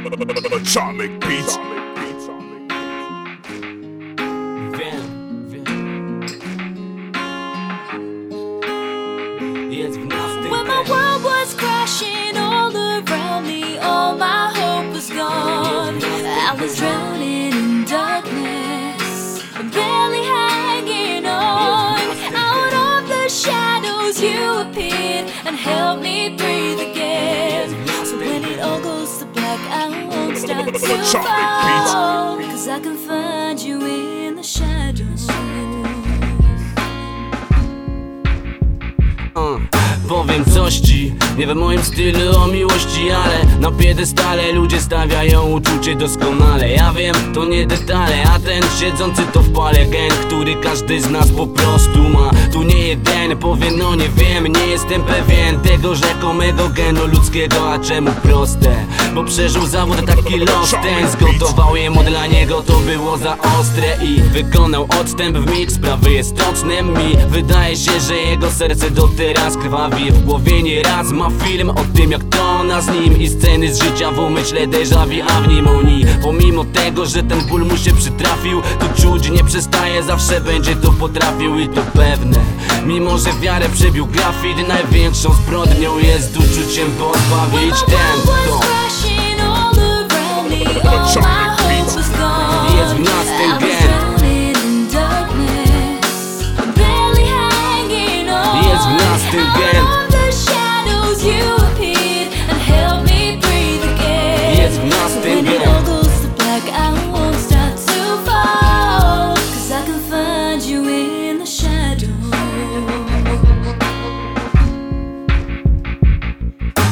Atomic Beats. Wiem, wiem. Jest w nas ten When my world was crashing all around me, all my hope was gone. I was drowning in darkness, barely hanging on. Out of the shadows, you appeared and helped me breathe I won't stop to fall. Cause I can find you in nie w moim stylu o miłości, ale na piedestale ludzie stawiają uczucie doskonale. Ja wiem, to nie detale, a ten siedzący to w pale gen, który każdy z nas po prostu ma. Tu nie jeden powie, no nie wiem, nie jestem pewien tego rzekomego genu ludzkiego, a czemu proste? Bo przeżył zawód taki los ten, zgotował jemu dla niego, to było za ostre i wykonał odstęp w mig, sprawy jest toczne mi. Wydaje się, że jego serce do teraz krwawi W głowie nie raz ma film o tym jak to ona z nim I sceny z życia w umyśle déjà vu, a w nim oni. Pomimo tego, że ten ból mu się przytrafił To czuć nie przestaje, zawsze będzie to potrafił i to pewne. Mimo, że wiarę przebił grafit Największą zbrodnią jest uczuciem pozbawić ten to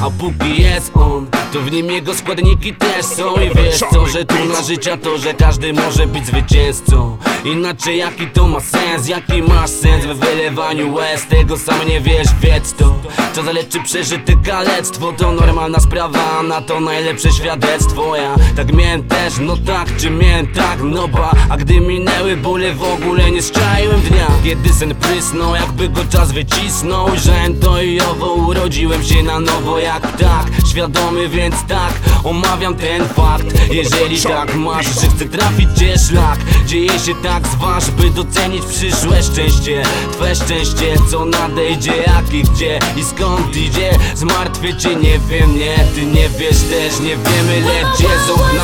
A póki jest on, to w nim jego składniki też są. I wiesz co, że tu na życia to, że każdy może być zwycięzcą. Inaczej jaki to ma sens, jaki masz sens we wylewaniu łez? Tego sam nie wiesz, wiedz to. Co zaleczy przeżyte kalectwo, to normalna sprawa Na to najlepsze świadectwo, ja tak miałem też, no tak, czy miałem tak, no ba. A gdy minęły bóle w ogóle nie strzaiłem dnia Kiedy sen prysnął, jakby go czas wycisnął Że to i owo urodziłem się na nowo jak ptak Świadomy więc tak, omawiam ten fakt. Jeżeli tak masz, że chcę trafić cię szlak Dzieje się tak, zważ, by docenić przyszłe szczęście. Twe szczęście, co nadejdzie, jak i gdzie i skąd idzie Zmartwię cię, nie wiem, nie, ty nie wiesz też, nie wiemy, lecz jest nas